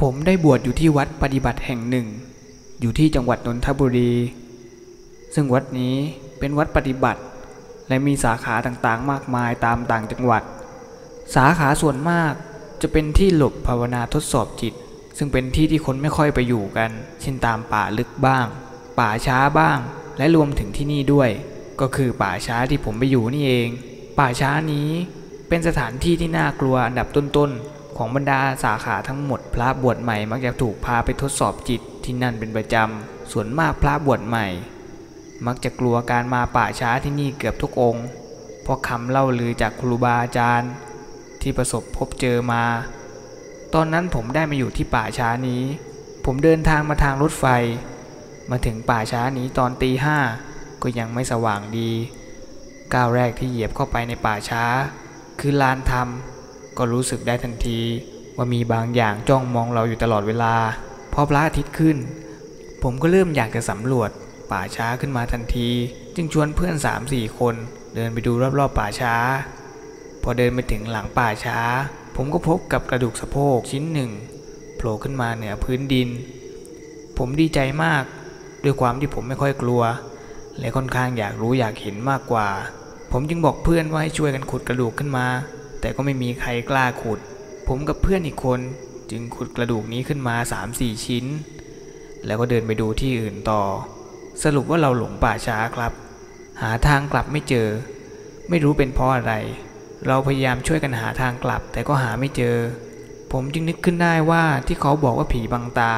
ผมได้บวชอยู่ที่วัดปฏิบัติแห่งหนึ่ง อยู่ที่จังหวัดนนทบุรี ซึ่งวัดนี้เป็นวัดปฏิบัติ และมีสาขาต่างๆ มากมายตามต่างจังหวัด สาขาส่วนมากจะเป็นที่หลบภาวนาทดสอบจิต ซึ่งเป็นที่ที่คนไม่ค่อยไปอยู่กัน เช่นตามป่าลึกบ้าง ป่าช้าบ้าง และรวมถึงที่นี่ด้วย ก็คือป่าช้าที่ผมไปอยู่นี่เอง ป่าช้านี้เป็นสถานที่ที่น่ากลัวอันดับต้นๆ ของบรรดาสาขาทั้งหมด พระบวชใหม่มักจะถูกพาไปทดสอบจิตที่นั่นเป็นประจำ ส่วนมากพระบวชใหม่ มักจะกลัวการมาป่าช้าที่นี่เกือบทุกองค์ เพราะคำเล่าลือจากครูบาอาจารย์ ที่ประสบพบเจอมา ตอนนั้นผมได้มาอยู่ที่ป่าช้านี้ ผมเดินทางมาทางรถไฟ มาถึงป่าช้านี้ตอนตีห้าก็ยังไม่สว่างดี ก้าวแรกที่เหยียบเข้าไปในป่าช้า คือลานธรรม ก็รู้สึกได้ทันทีว่ามีบางอย่างจ้องมองเราอยู่ตลอดเวลา พอพระอาทิตย์ขึ้น ผมก็เริ่มอยากจะสำรวจป่าช้าขึ้นมาทันที จึงชวนเพื่อน 3-4 คน เดินไปดูรอบๆป่าช้า พอเดินไปถึงหลังป่าช้า ผมก็พบกับกระดูกสะโพกชิ้นหนึ่งโผล่ขึ้นมาเหนือพื้นดิน ผมดีใจมาก ด้วยความที่ผมไม่ค่อยกลัว และค่อนข้างอยากรู้อยากเห็นมากกว่า ผมจึงบอกเพื่อนว่าให้ช่วยกันขุดกระดูกขึ้นมา แต่ก็ไม่มีใครกล้าขุด ผมกับเพื่อนอีกคนจึงขุดกระดูกนี้ขึ้นมา 3-4 ชิ้น แล้วก็เดินไปดูที่อื่นต่อ สรุปว่าเราหลงป่าช้าครับ หาทางกลับไม่เจอ ไม่รู้เป็นเพราะอะไร เราพยายามช่วยกันหาทางกลับ แต่ก็หาไม่เจอ ผมจึงนึกขึ้นได้ว่าที่เขาบอกว่าผีบังตา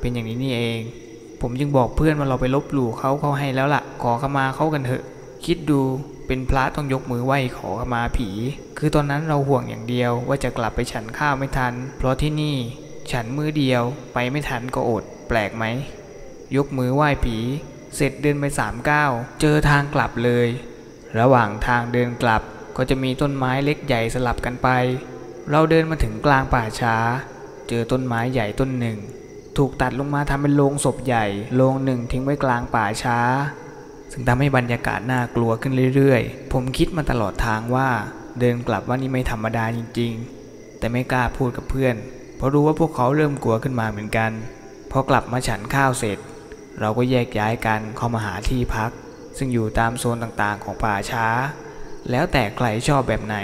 เป็นอย่างนี้นี่เอง ผมจึงบอกเพื่อนว่าเราไปลบหลู่เขาเขาให้แล้วล่ะ ขอขมาเขากันเถอะ คิดดู เป็นพระต้องยกมือไหว้ขอขมาผี คือตอนนั้นเราห่วงอย่างเดียวว่าจะกลับไปฉันข้าวไม่ทัน เพราะที่นี่ฉันมือเดียวไปไม่ทันก็อด แปลกไหม ยกมือไหว้ผี เสร็จเดินไปสามก้าวเจอทางกลับเลย ระหว่างทางเดินกลับก็จะมีต้นไม้เล็กใหญ่สลับกันไป เราเดินมาถึงกลางป่าช้า เจอต้นไม้ใหญ่ต้นหนึ่ง ถูกตัดลงมาทำเป็นโลงศพใหญ่โลงหนึ่งทิ้งไว้กลางป่าช้า ซึ่งทำให้บรรยากาศน่ากลัวขึ้นเรื่อยๆ ผมคิดมาตลอดทางว่า เดินกลับว่านี่ไม่ธรรมดาจริงๆ แต่ไม่กล้าพูดกับเพื่อน เพราะรู้ว่าพวกเขาเริ่มกลัวขึ้นมาเหมือนกัน พอกลับมาฉันข้าวเสร็จ เราก็แยกย้ายกันเข้ามาหาที่พัก ซึ่งอยู่ตามโซนต่างๆของป่าช้า แล้วแต่ใครชอบแบบไหน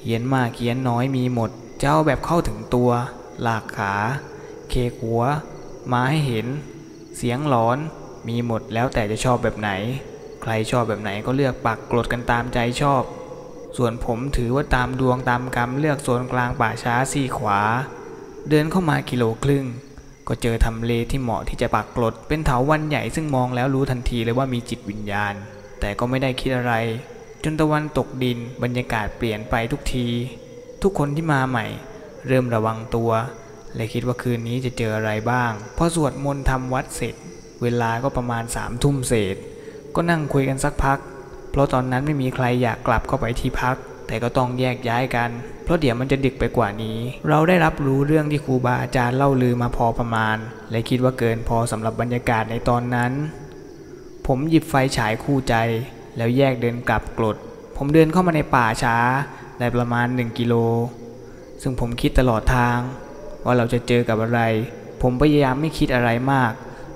เขียนมากเขียนน้อยมีหมด เจ้าแบบเข้าถึงตัว หลากขา เคหัว มาให้เห็น เสียงหลอน มีหมดแล้วแต่จะชอบแบบไหน ใครชอบแบบไหนก็เลือกปักกรดกันตามใจชอบ ส่วนผมถือว่าตามดวงตามกรรมเลือกโซนกลางป่าช้าซี่ขวา เดินเข้ามากิโลครึ่ง ก็เจอทำเลที่เหมาะที่จะปักกรดเป็นเถาวันใหญ่ซึ่งมองแล้วรู้ทันทีเลยว่ามีจิตวิญญาณ แต่ก็ไม่ได้คิดอะไร จนตะวันตกดินบรรยากาศเปลี่ยนไปทุกที ทุกคนที่มาใหม่ เริ่มระวังตัวและคิดว่าคืนนี้จะเจออะไรบ้าง พอสวดมนต์ทำวัดเสร็จ เวลาก็ประมาณสามทุ่มเศษ ก็นั่งคุยกันสักพัก เพราะตอนนั้นไม่มีใครอยากกลับเข้าไปที่พัก แต่ก็ต้องแยกย้ายกัน เพราะเดี๋ยวมันจะดึกไปกว่านี้ เราได้รับรู้เรื่องที่ครูบาอาจารย์เล่าลือมาพอประมาณ และคิดว่าเกินพอสำหรับบรรยากาศในตอนนั้น ผมหยิบไฟฉายคู่ใจ แล้วแยกเดินกลับกรดผมเดินเข้ามาในป่าช้าได้ประมาณ 1 กิโล ซึ่งผมคิดตลอดทาง ว่าเราจะเจอกับอะไร ผมพยายามไม่คิดอะไรมาก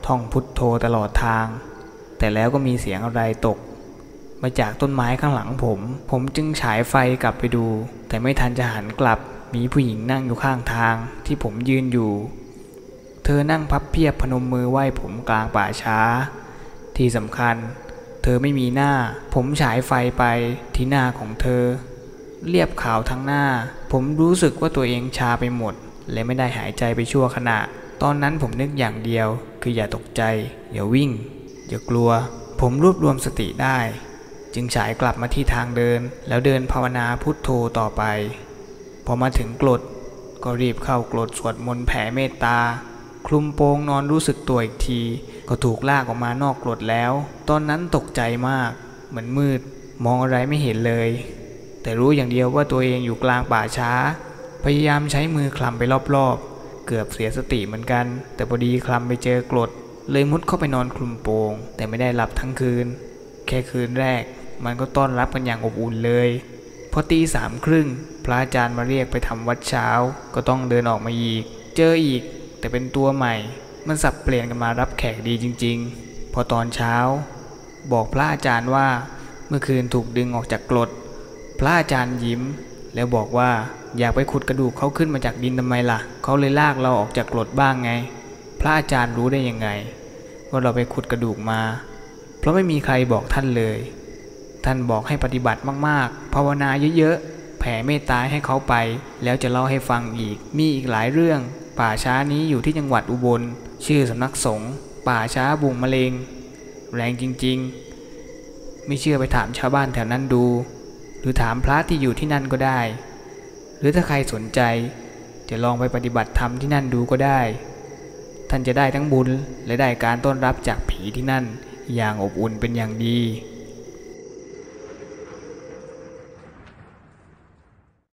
ท่องพุทโธตลอดทาง แต่แล้วก็มีเสียงอะไรตก มาจากต้นไม้ข้างหลังผม ผมจึงฉายไฟกลับไปดู แต่ไม่ทันจะหันกลับ มีผู้หญิงนั่งอยู่ข้างทางที่ผมยืนอยู่ เธอนั่งพับเพียบพนมมือไหว้ผมกลางป่าช้า ที่สำคัญ เธอไม่มีหน้า ผมฉายไฟไปที่หน้าของเธอ เรียบขาวทั้งหน้า ผมรู้สึกว่าตัวเองชาไปหมด และไม่ได้หายใจไปชั่วขณะ ตอนนั้นผมนึกอย่างเดียว คืออย่าตกใจ อย่าวิ่ง อย่ากลัว ผมรวบรวมสติได้ จึงฉายกลับมาที่ทางเดิน แล้วเดินภาวนาพุทโธต่อไป พอมาถึงกรดก็รีบเข้ากรดสวดมนต์แผ่เมตตา คลุมโปงนอนรู้สึกตัวอีกที ก็ถูกลากออกมานอกกรดแล้ว ตอนนั้นตกใจมาก เหมือนมืด มองอะไรไม่เห็นเลย แต่รู้อย่างเดียวว่าตัวเองอยู่กลางป่าช้า พยายามใช้มือคลำไปรอบๆ เกือบเสียสติเหมือนกัน แต่พอดีคลำไปเจอกรด เลยมุดเข้าไปนอนคลุมโปง แต่ไม่ได้หลับทั้งคืน แค่คืนแรก มันก็ต้อนรับกันอย่างอบอุ่นเลยพอตีสามครึ่งพระอาจารย์มาเรียกไปทำวัดเช้า ก็ต้องเดินออกมาอีก เจออีก แต่เป็นตัวใหม่ มันสับเปลี่ยนกันมารับแขกดีจริง ๆ พอตอนเช้า บอกพระอาจารย์ว่า เมื่อคืนถูกดึงออกจากกรดพระอาจารย์ยิ้ม แล้วบอกว่าอยากไปขุดกระดูกเขาขึ้นมาจากดินทำไมล่ะเขาเลยลากเราออกจากกรดบ้างไง พระอาจารย์รู้ได้ยังไง ว่าเราไปขุดกระดูกมา เพราะไม่มีใครบอกท่านเลย ท่านบอกให้ปฏิบัติมากๆ ภาวนาเยอะๆ แผ่เมตตาให้เขาไป แล้วจะเล่าให้ฟังอีก มีอีกหลายเรื่อง ป่าช้านี้อยู่ที่จังหวัดอุบล ชื่อสำนักสงฆ์ป่าช้าบุงมะเลงแรงจริงๆ ไม่เชื่อไปถามชาวบ้านแถวนั้นดู รือถามพระที่อยู่ที่นั่นก็ได้ หรือถ้าใครสนใจ จะลองไปปฏิบัติธรรมที่นั่นดูก็ได้ ท่านจะได้ทั้งบุญและได้การต้อนรับจากผีที่นั่นอย่างอบอุ่นเป็นอย่างดี